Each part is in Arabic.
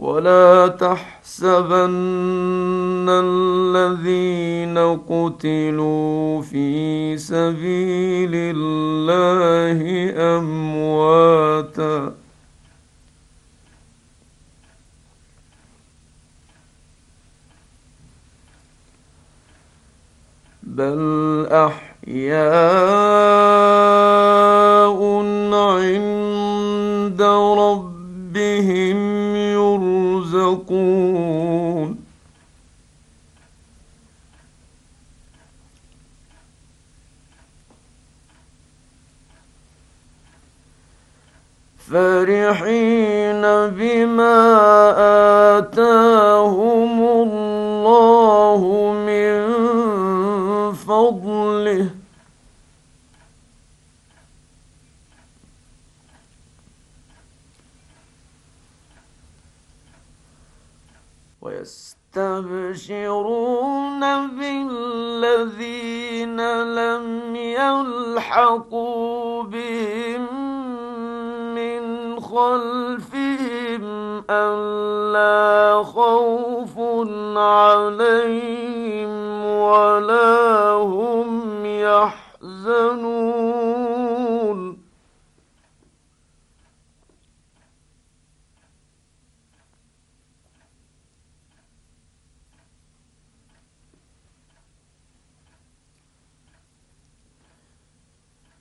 ولا تحسبن الذين قتلوا في سبيل الله أمواتا. بل أحياء عند ربهم يرزقون فرحين بما آتاهم الله من فضله ويستبشرون بالذين لم يلحقوا بهم من خلفهم ألا خوف عليهم ولا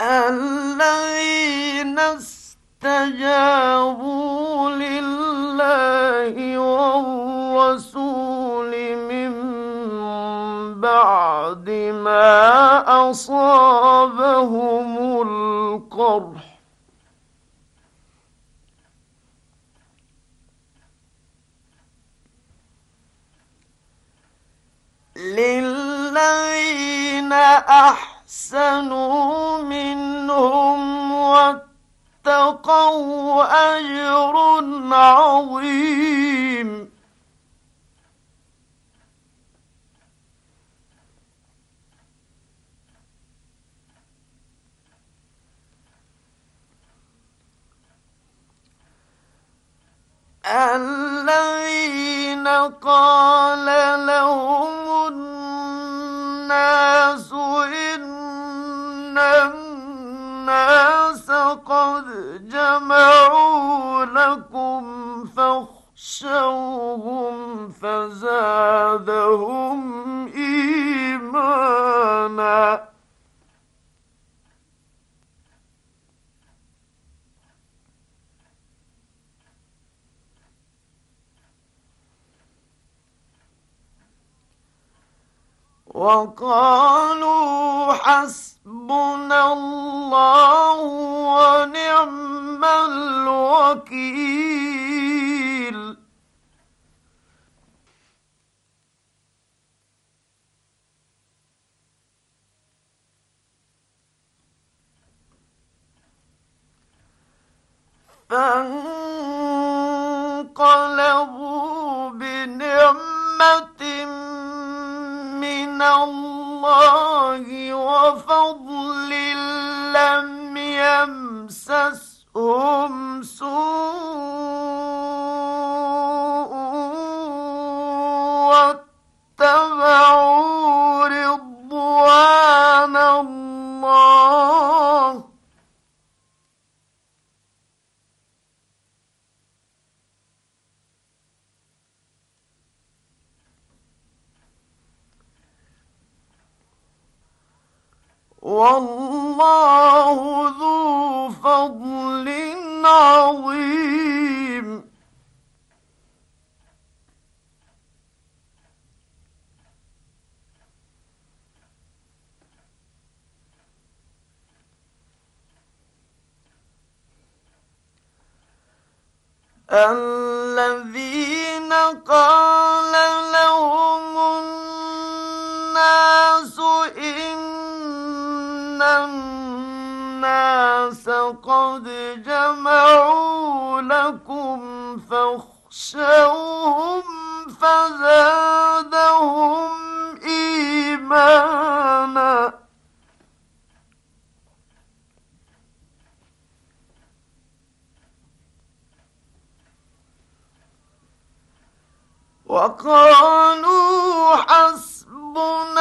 الذين استجابوا لله والرسول من بعد ما أصابهم القرح. لهم الناس الناس قد جمعوا لكم فاخشوهم فزادهم إيمانا وقالوا حسبنا الله ونعم الوكيل. فانقلبوا بنعمة من الله وفضل لم يمسسهم سوء والله ذو فضل عظيم. الذين قال قد جمعوا لكم فاخشوهم فزادهم إيمانا. وقالوا حسبنا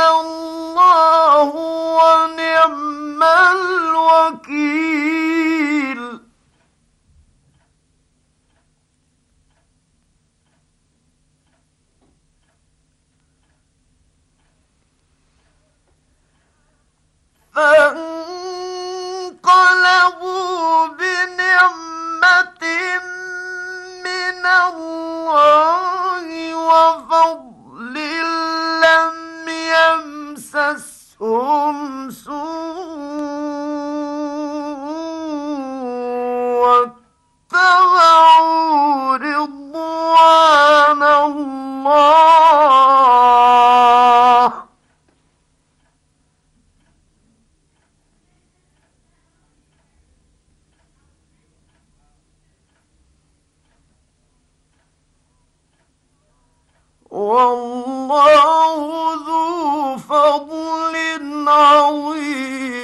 والله ذو فضل عظيم.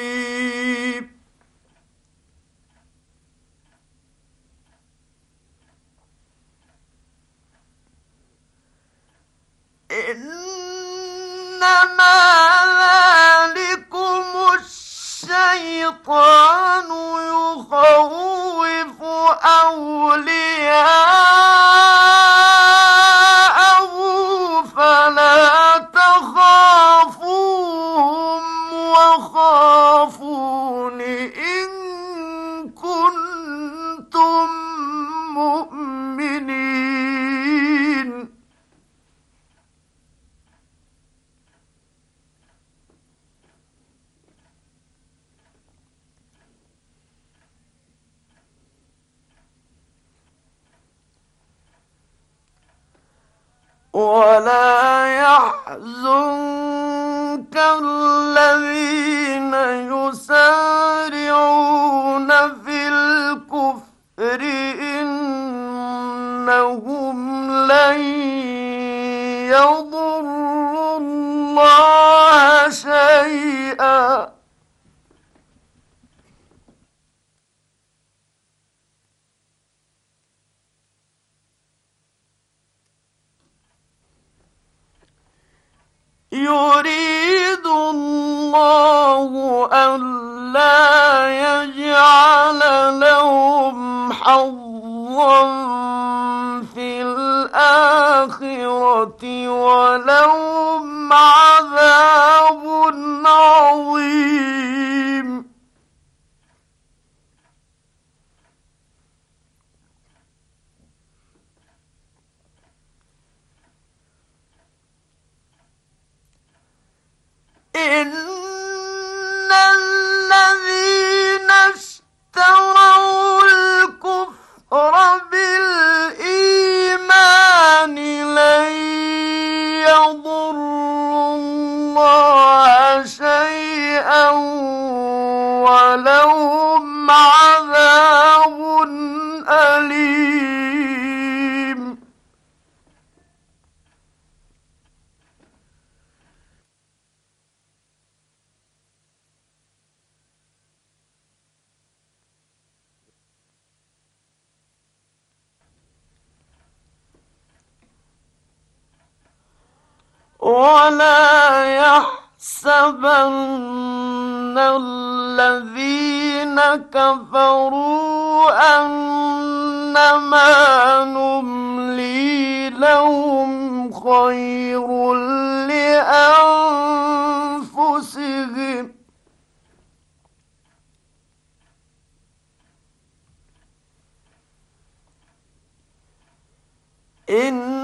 إنما ذلكم الشيطان يخوف أولياءه ولا يحزنك يريد الله ألا يجعل لهم حظا في الآخرة ولهم عذاب إن ولا يحسبن الذين كفروا أنما نملي لهم خير لأنفسهم. إنما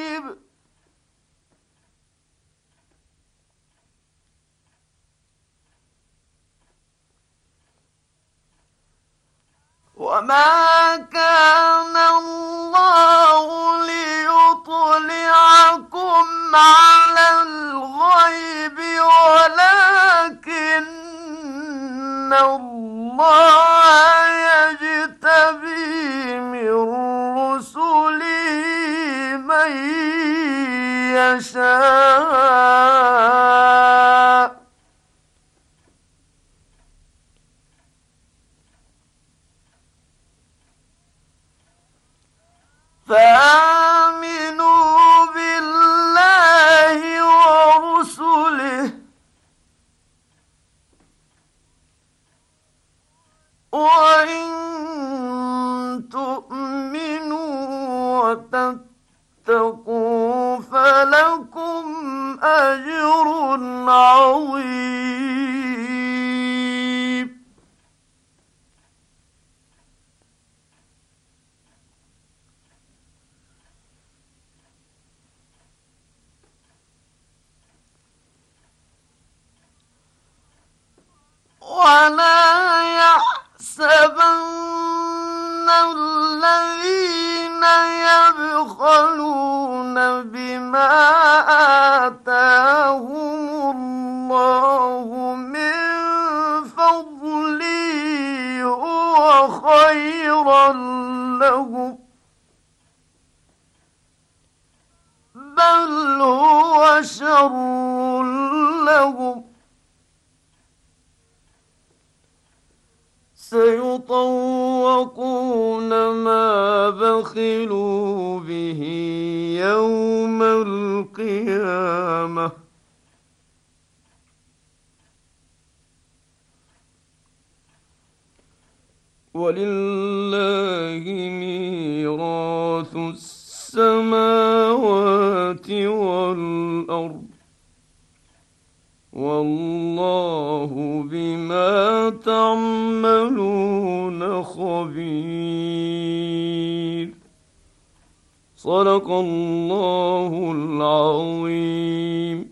وما كان الله ليطلعكم على الغيب ولكن الله وإن تؤمنوا وتتقوا فلكم أجر عظيم. ولا آتاهم الله من فضله هو خيرا لهم. بل هو شر لهم. سيطوقون ما بخلوا به يوم القيامة. ولله ميراث السماوات والأرض. والله تعملون خبير. صدق الله العظيم.